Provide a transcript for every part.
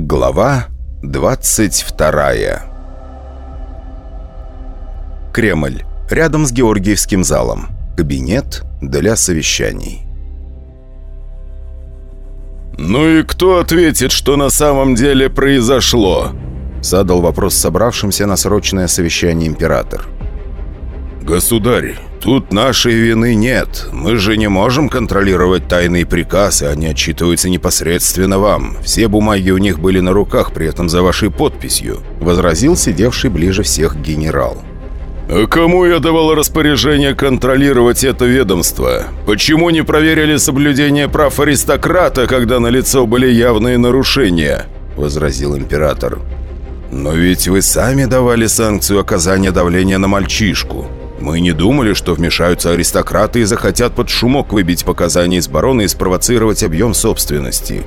Глава 22 Кремль. Рядом с Георгиевским залом. Кабинет для совещаний. «Ну и кто ответит, что на самом деле произошло?» Задал вопрос собравшимся на срочное совещание император. «Государь, тут нашей вины нет. Мы же не можем контролировать тайные приказы, они отчитываются непосредственно вам. Все бумаги у них были на руках, при этом за вашей подписью», возразил сидевший ближе всех генерал. А кому я давал распоряжение контролировать это ведомство? Почему не проверили соблюдение прав аристократа, когда на лицо были явные нарушения?» Возразил император. «Но ведь вы сами давали санкцию оказания давления на мальчишку. Мы не думали, что вмешаются аристократы и захотят под шумок выбить показания из барона и спровоцировать объем собственности.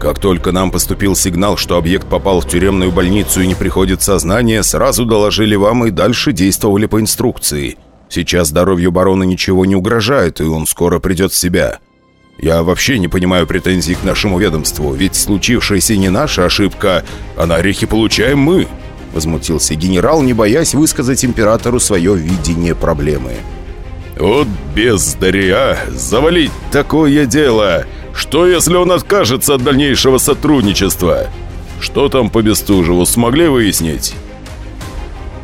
Как только нам поступил сигнал, что объект попал в тюремную больницу и не приходит в сознание, сразу доложили вам и дальше действовали по инструкции. Сейчас здоровью барона ничего не угрожает, и он скоро придет в себя. Я вообще не понимаю претензий к нашему ведомству, ведь случившаяся не наша ошибка, а на орехи получаем мы». Возмутился генерал, не боясь высказать императору свое видение проблемы. «Вот бездаря! Завалить такое дело! Что, если он откажется от дальнейшего сотрудничества? Что там по Бестужеву, смогли выяснить?»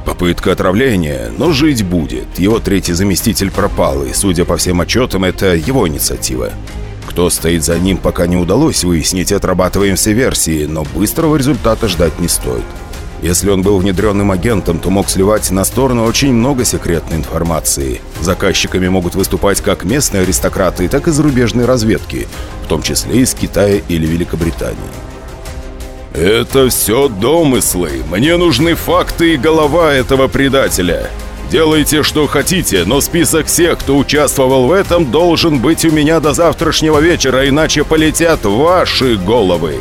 Попытка отравления, но жить будет. Его третий заместитель пропал, и, судя по всем отчетам, это его инициатива. Кто стоит за ним, пока не удалось выяснить, отрабатываем все версии, но быстрого результата ждать не стоит. Если он был внедренным агентом, то мог сливать на сторону очень много секретной информации. Заказчиками могут выступать как местные аристократы, так и зарубежные разведки, в том числе из Китая или Великобритании. «Это все домыслы. Мне нужны факты и голова этого предателя. Делайте, что хотите, но список всех, кто участвовал в этом, должен быть у меня до завтрашнего вечера, иначе полетят ваши головы».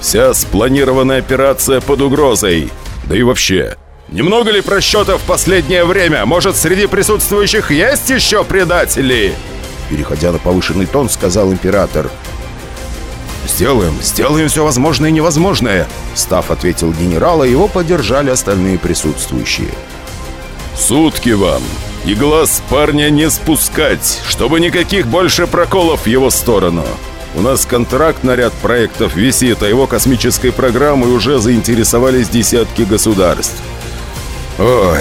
Вся спланированная операция под угрозой. Да и вообще, немного ли просчетов в последнее время? Может, среди присутствующих есть еще предатели?» Переходя на повышенный тон, сказал император. «Сделаем, сделаем все возможное и невозможное!» Став ответил генерал, а его поддержали остальные присутствующие. «Сутки вам! И глаз парня не спускать, чтобы никаких больше проколов в его сторону!» У нас контракт на ряд проектов висит, а его космической программой уже заинтересовались десятки государств. Ой,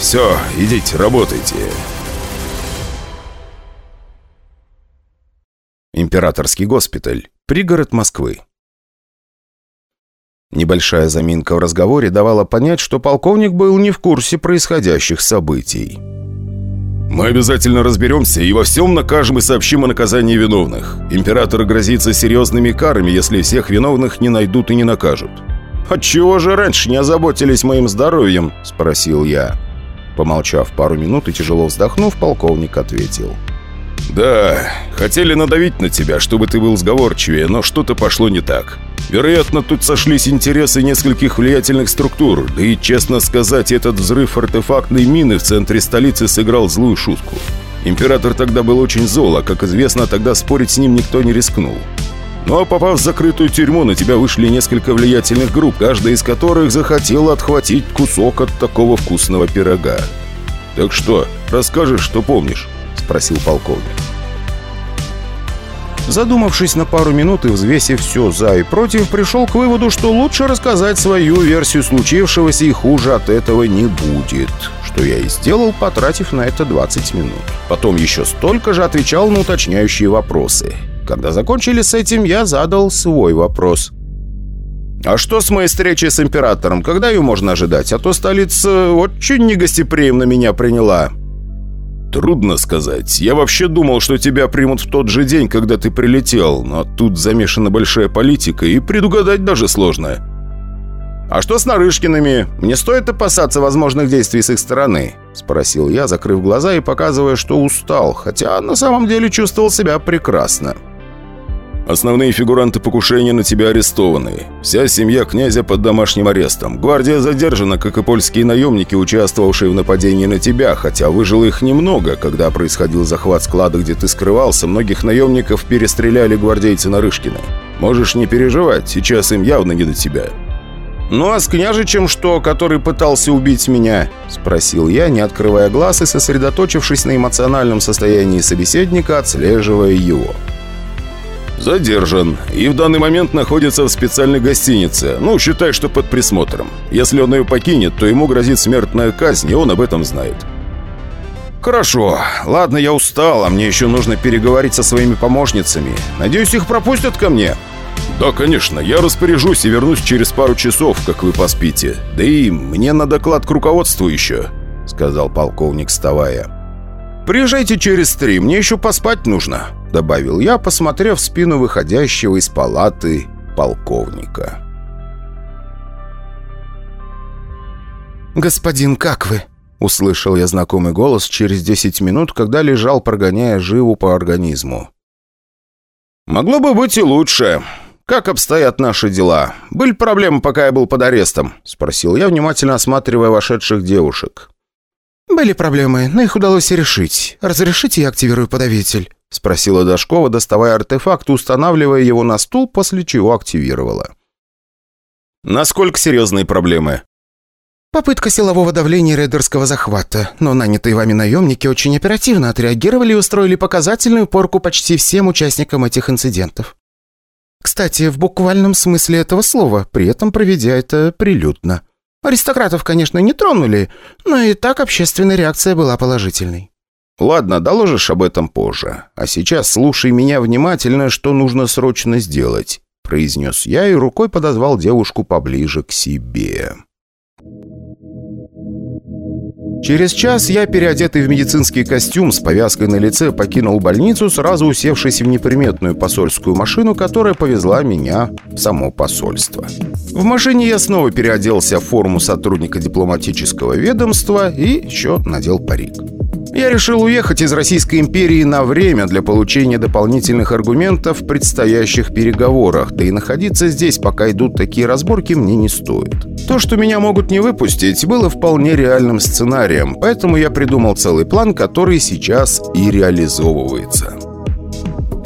все, идите, работайте. Императорский госпиталь. Пригород Москвы. Небольшая заминка в разговоре давала понять, что полковник был не в курсе происходящих событий. Мы обязательно разберемся и во всем накажем и сообщим о наказании виновных. Император грозится серьезными карами, если всех виновных не найдут и не накажут». «Отчего же раньше не озаботились моим здоровьем?» – спросил я. Помолчав пару минут и тяжело вздохнув, полковник ответил. «Да, хотели надавить на тебя, чтобы ты был сговорчивее, но что-то пошло не так. Вероятно, тут сошлись интересы нескольких влиятельных структур, да и, честно сказать, этот взрыв артефактной мины в центре столицы сыграл злую шутку. Император тогда был очень зол, а, как известно, тогда спорить с ним никто не рискнул. Ну а попав в закрытую тюрьму, на тебя вышли несколько влиятельных групп, каждая из которых захотела отхватить кусок от такого вкусного пирога. Так что, расскажешь, что помнишь?» спросил полковник. Задумавшись на пару минут и взвесив все за и против, пришел к выводу, что лучше рассказать свою версию случившегося и хуже от этого не будет. Что я и сделал, потратив на это 20 минут. Потом еще столько же отвечал на уточняющие вопросы. Когда закончили с этим, я задал свой вопрос. «А что с моей встречей с императором? Когда ее можно ожидать? А то столица очень негостеприимно меня приняла». «Трудно сказать. Я вообще думал, что тебя примут в тот же день, когда ты прилетел, но тут замешана большая политика, и предугадать даже сложно». «А что с Нарышкиными? Мне стоит опасаться возможных действий с их стороны?» – спросил я, закрыв глаза и показывая, что устал, хотя на самом деле чувствовал себя прекрасно. Основные фигуранты покушения на тебя арестованы. Вся семья князя под домашним арестом. Гвардия задержана, как и польские наемники, участвовавшие в нападении на тебя, хотя выжило их немного. Когда происходил захват склада, где ты скрывался, многих наемников перестреляли гвардейцы Нарышкины. Можешь не переживать, сейчас им явно не до тебя». «Ну а с княжичем что, который пытался убить меня?» — спросил я, не открывая глаз и сосредоточившись на эмоциональном состоянии собеседника, отслеживая его. «Задержан. И в данный момент находится в специальной гостинице. Ну, считай, что под присмотром. Если он ее покинет, то ему грозит смертная казнь, и он об этом знает». «Хорошо. Ладно, я устал, а мне еще нужно переговорить со своими помощницами. Надеюсь, их пропустят ко мне?» «Да, конечно. Я распоряжусь и вернусь через пару часов, как вы поспите. Да и мне на доклад к руководству еще», — сказал полковник, вставая. «Приезжайте через три, мне еще поспать нужно», — добавил я, посмотрев спину выходящего из палаты полковника. «Господин, как вы?» — услышал я знакомый голос через 10 минут, когда лежал, прогоняя живу по организму. «Могло бы быть и лучше. Как обстоят наши дела? Были проблемы, пока я был под арестом?» — спросил я, внимательно осматривая вошедших девушек. «Были проблемы, но их удалось решить. Разрешите я активирую подавитель?» — спросила Дашкова, доставая артефакт, устанавливая его на стул, после чего активировала. «Насколько серьезные проблемы?» Попытка силового давления рейдерского захвата, но нанятые вами наемники очень оперативно отреагировали и устроили показательную порку почти всем участникам этих инцидентов. Кстати, в буквальном смысле этого слова, при этом проведя это прилюдно. Аристократов, конечно, не тронули, но и так общественная реакция была положительной. «Ладно, доложишь об этом позже. А сейчас слушай меня внимательно, что нужно срочно сделать», произнес я и рукой подозвал девушку поближе к себе. Через час я, переодетый в медицинский костюм с повязкой на лице, покинул больницу, сразу усевшись в неприметную посольскую машину, которая повезла меня в само посольство. В машине я снова переоделся в форму сотрудника дипломатического ведомства и еще надел парик. Я решил уехать из Российской империи на время для получения дополнительных аргументов в предстоящих переговорах, да и находиться здесь, пока идут такие разборки, мне не стоит. То, что меня могут не выпустить, было вполне реальным сценарием, поэтому я придумал целый план, который сейчас и реализовывается.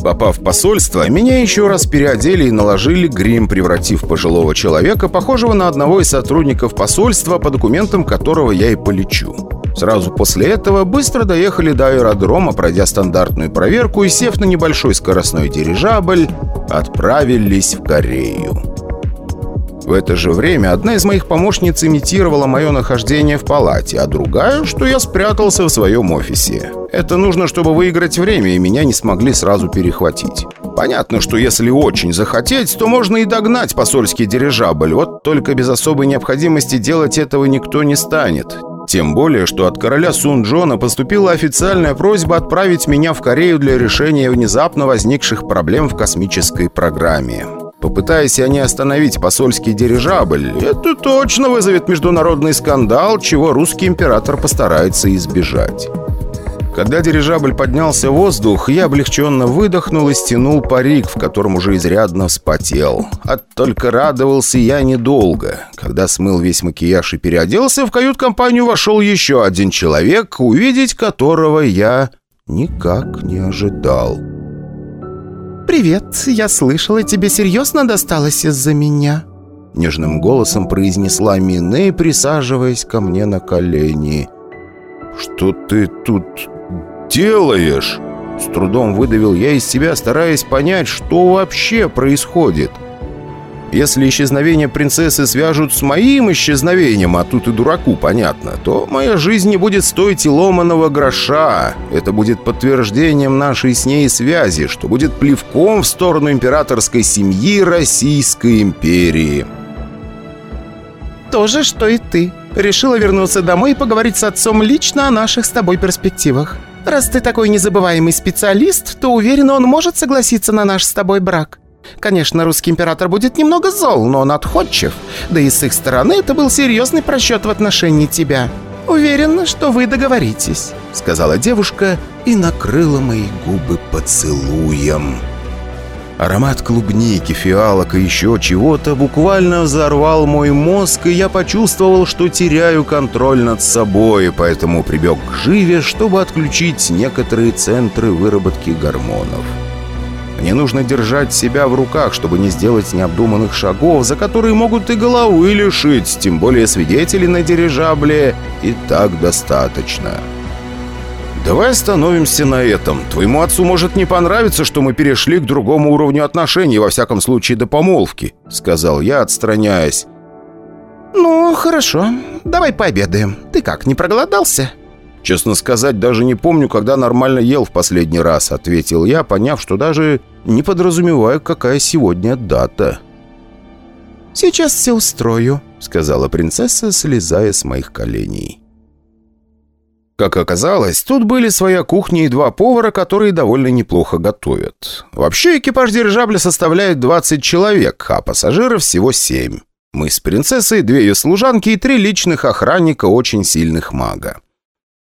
Попав в посольство, меня еще раз переодели и наложили грим, превратив пожилого человека, похожего на одного из сотрудников посольства, по документам которого я и полечу. Сразу после этого быстро доехали до аэродрома, пройдя стандартную проверку и, сев на небольшой скоростной дирижабль, отправились в Корею. В это же время одна из моих помощниц имитировала мое нахождение в палате, а другая, что я спрятался в своем офисе. Это нужно, чтобы выиграть время, и меня не смогли сразу перехватить. Понятно, что если очень захотеть, то можно и догнать посольский дирижабль, вот только без особой необходимости делать этого никто не станет. Тем более, что от короля Сун Джона поступила официальная просьба отправить меня в Корею для решения внезапно возникших проблем в космической программе. Попытаясь они остановить посольский дирижабль, это точно вызовет международный скандал, чего русский император постарается избежать. Когда дирижабль поднялся в воздух, я облегченно выдохнул и стянул парик, в котором уже изрядно вспотел. А только радовался я недолго. Когда смыл весь макияж и переоделся, в кают-компанию вошел еще один человек, увидеть которого я никак не ожидал. «Привет, я слышала, тебе серьезно досталось из-за меня?» Нежным голосом произнесла Мине, присаживаясь ко мне на колени. «Что ты тут делаешь?» С трудом выдавил я из себя, стараясь понять, что вообще происходит. Если исчезновение принцессы свяжут с моим исчезновением, а тут и дураку понятно, то моя жизнь не будет стоить и ломаного гроша. Это будет подтверждением нашей с ней связи, что будет плевком в сторону императорской семьи Российской империи. То же, что и ты. Решила вернуться домой и поговорить с отцом лично о наших с тобой перспективах. Раз ты такой незабываемый специалист, то уверен, он может согласиться на наш с тобой брак. Конечно, русский император будет немного зол, но он отходчив. Да и с их стороны это был серьезный просчет в отношении тебя. Уверена, что вы договоритесь», — сказала девушка и накрыла мои губы поцелуем. Аромат клубники, фиалок и еще чего-то буквально взорвал мой мозг, и я почувствовал, что теряю контроль над собой, поэтому прибег к живе, чтобы отключить некоторые центры выработки гормонов. Мне нужно держать себя в руках, чтобы не сделать необдуманных шагов, за которые могут и головы лишить, тем более свидетелей на дирижабле и так достаточно. «Давай остановимся на этом. Твоему отцу может не понравиться, что мы перешли к другому уровню отношений, во всяком случае до помолвки», — сказал я, отстраняясь. «Ну, хорошо. Давай пообедаем. Ты как, не проголодался?» «Честно сказать, даже не помню, когда нормально ел в последний раз», — ответил я, поняв, что даже не подразумеваю, какая сегодня дата. «Сейчас все устрою», — сказала принцесса, слезая с моих коленей. Как оказалось, тут были своя кухня и два повара, которые довольно неплохо готовят. Вообще экипаж дирижабля составляет 20 человек, а пассажиров всего 7. Мы с принцессой, две ее служанки и три личных охранника очень сильных мага.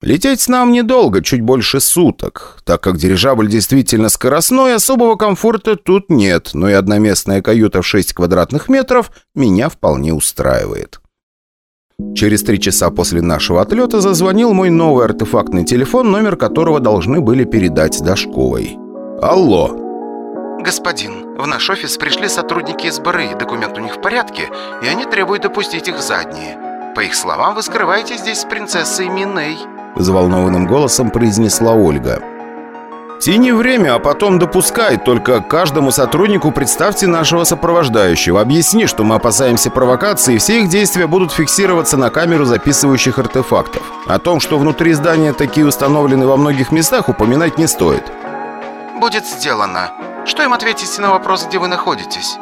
Лететь нам недолго, чуть больше суток. Так как дирижабль действительно скоростной, особого комфорта тут нет, но и одноместная каюта в 6 квадратных метров меня вполне устраивает. Через три часа после нашего отлета зазвонил мой новый артефактный телефон, номер которого должны были передать Дашковой. «Алло!» «Господин, в наш офис пришли сотрудники СБРы, документ у них в порядке, и они требуют допустить их задние. По их словам, вы скрываетесь здесь с принцессой Миней», взволнованным голосом произнесла Ольга. Тяни время, а потом допускай. Только каждому сотруднику представьте нашего сопровождающего. Объясни, что мы опасаемся провокации, и все их действия будут фиксироваться на камеру записывающих артефактов. О том, что внутри здания такие установлены во многих местах, упоминать не стоит. «Будет сделано. Что им ответите на вопрос, где вы находитесь?»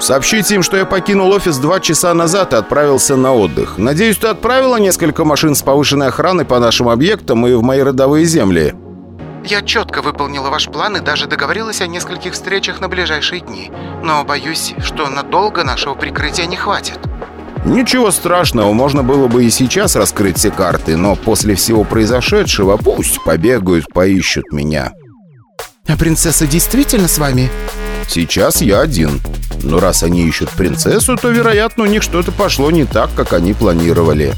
«Сообщите им, что я покинул офис два часа назад и отправился на отдых. Надеюсь, ты отправила несколько машин с повышенной охраной по нашим объектам и в мои родовые земли». Я четко выполнила ваш план и даже договорилась о нескольких встречах на ближайшие дни. Но боюсь, что надолго нашего прикрытия не хватит. Ничего страшного, можно было бы и сейчас раскрыть все карты, но после всего произошедшего пусть побегают, поищут меня. А принцесса действительно с вами? Сейчас я один. Но раз они ищут принцессу, то, вероятно, у них что-то пошло не так, как они планировали.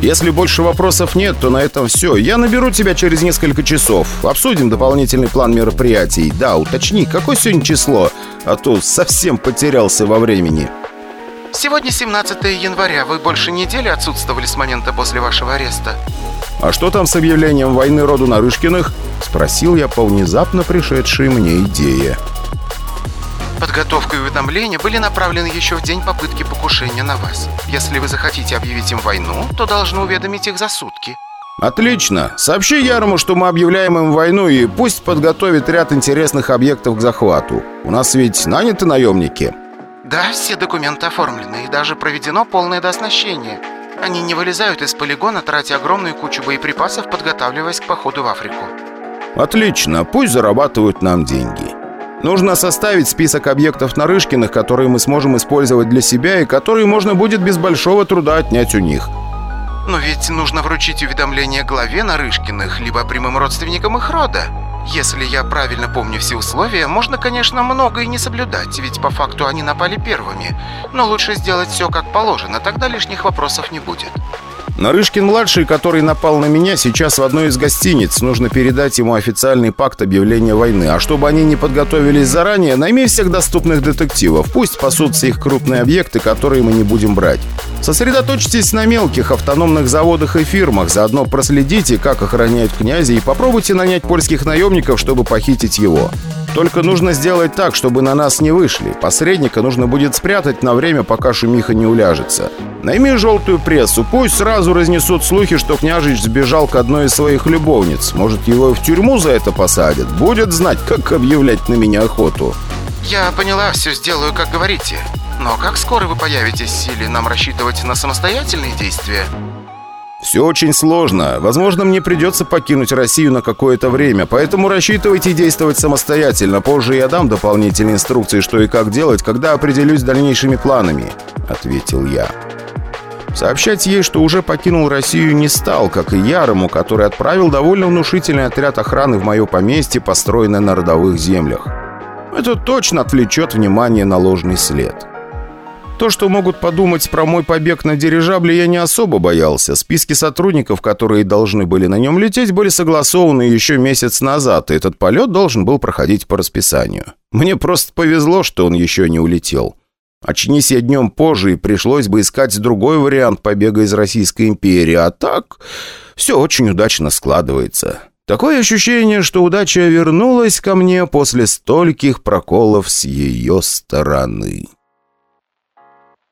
Если больше вопросов нет, то на этом все. Я наберу тебя через несколько часов. Обсудим дополнительный план мероприятий. Да, уточни, какое сегодня число, а то совсем потерялся во времени. Сегодня 17 января. Вы больше недели отсутствовали с момента после вашего ареста. «А что там с объявлением войны роду Нарышкиных?» — спросил я по внезапно пришедшей мне идее. Подготовка и уведомления были направлены еще в день попытки покушения на вас. Если вы захотите объявить им войну, то должны уведомить их за сутки. «Отлично. Сообщи Ярому, что мы объявляем им войну, и пусть подготовит ряд интересных объектов к захвату. У нас ведь наняты наемники». Да, все документы оформлены, и даже проведено полное дооснащение. Они не вылезают из полигона, тратя огромную кучу боеприпасов, подготавливаясь к походу в Африку. «Отлично. Пусть зарабатывают нам деньги». Нужно составить список объектов Нарышкиных, которые мы сможем использовать для себя и которые можно будет без большого труда отнять у них. Но ведь нужно вручить уведомление главе Нарышкиных, либо прямым родственникам их рода. Если я правильно помню все условия, можно, конечно, много и не соблюдать, ведь по факту они напали первыми. Но лучше сделать все как положено, тогда лишних вопросов не будет. Нарышкин-младший, который напал на меня, сейчас в одной из гостиниц. Нужно передать ему официальный пакт объявления войны. А чтобы они не подготовились заранее, найми всех доступных детективов. Пусть спасутся их крупные объекты, которые мы не будем брать. Сосредоточьтесь на мелких автономных заводах и фирмах. Заодно проследите, как охраняют князя, и попробуйте нанять польских наемников, чтобы похитить его. Только нужно сделать так, чтобы на нас не вышли. Посредника нужно будет спрятать на время, пока шумиха не уляжется. Найми желтую прессу, пусть сразу разнесут слухи, что княжич сбежал к одной из своих любовниц. Может, его в тюрьму за это посадят? Будет знать, как объявлять на меня охоту. Я поняла, все сделаю, как говорите. Но как скоро вы появитесь или нам рассчитывать на самостоятельные действия? «Все очень сложно. Возможно, мне придется покинуть Россию на какое-то время, поэтому рассчитывайте действовать самостоятельно. Позже я дам дополнительные инструкции, что и как делать, когда определюсь с дальнейшими планами», — ответил я. Сообщать ей, что уже покинул Россию, не стал, как и Ярому, который отправил довольно внушительный отряд охраны в мое поместье, построенное на родовых землях. Это точно отвлечет внимание на ложный след. То, что могут подумать про мой побег на дирижабле, я не особо боялся. Списки сотрудников, которые должны были на нем лететь, были согласованы еще месяц назад, и этот полет должен был проходить по расписанию. Мне просто повезло, что он еще не улетел. Очнись я днем позже, и пришлось бы искать другой вариант побега из Российской империи, а так все очень удачно складывается. Такое ощущение, что удача вернулась ко мне после стольких проколов с ее стороны.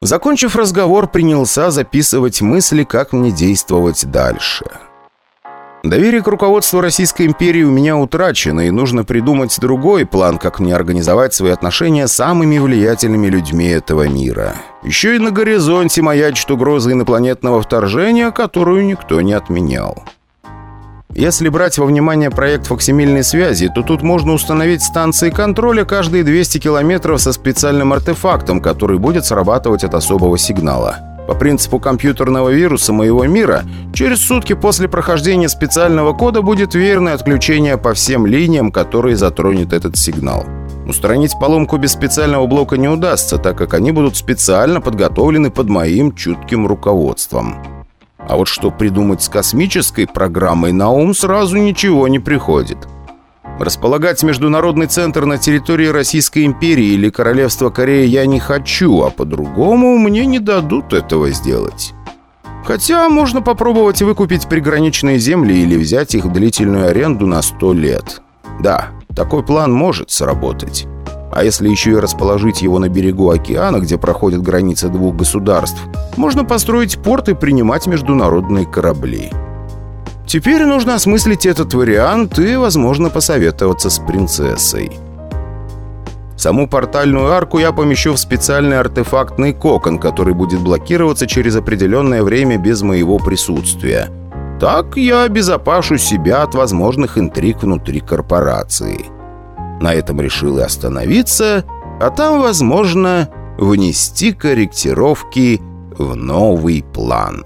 Закончив разговор, принялся записывать мысли, как мне действовать дальше. Доверие к руководству Российской империи у меня утрачено, и нужно придумать другой план, как мне организовать свои отношения с самыми влиятельными людьми этого мира. Еще и на горизонте маячит угроза инопланетного вторжения, которую никто не отменял. Если брать во внимание проект фоксимильной связи, то тут можно установить станции контроля каждые 200 километров со специальным артефактом, который будет срабатывать от особого сигнала. По принципу компьютерного вируса моего мира, через сутки после прохождения специального кода будет верное отключение по всем линиям, которые затронет этот сигнал. Устранить поломку без специального блока не удастся, так как они будут специально подготовлены под моим чутким руководством. А вот что придумать с космической программой на ум сразу ничего не приходит. Располагать международный центр на территории Российской империи или Королевства Кореи я не хочу, а по-другому мне не дадут этого сделать. Хотя можно попробовать выкупить приграничные земли или взять их в длительную аренду на 100 лет. Да, такой план может сработать. А если еще и расположить его на берегу океана, где проходит граница двух государств, можно построить порт и принимать международные корабли. Теперь нужно осмыслить этот вариант и, возможно, посоветоваться с принцессой. Саму портальную арку я помещу в специальный артефактный кокон, который будет блокироваться через определенное время без моего присутствия. Так я обезопашу себя от возможных интриг внутри корпорации. На этом решил и остановиться, а там, возможно, внести корректировки в новый план.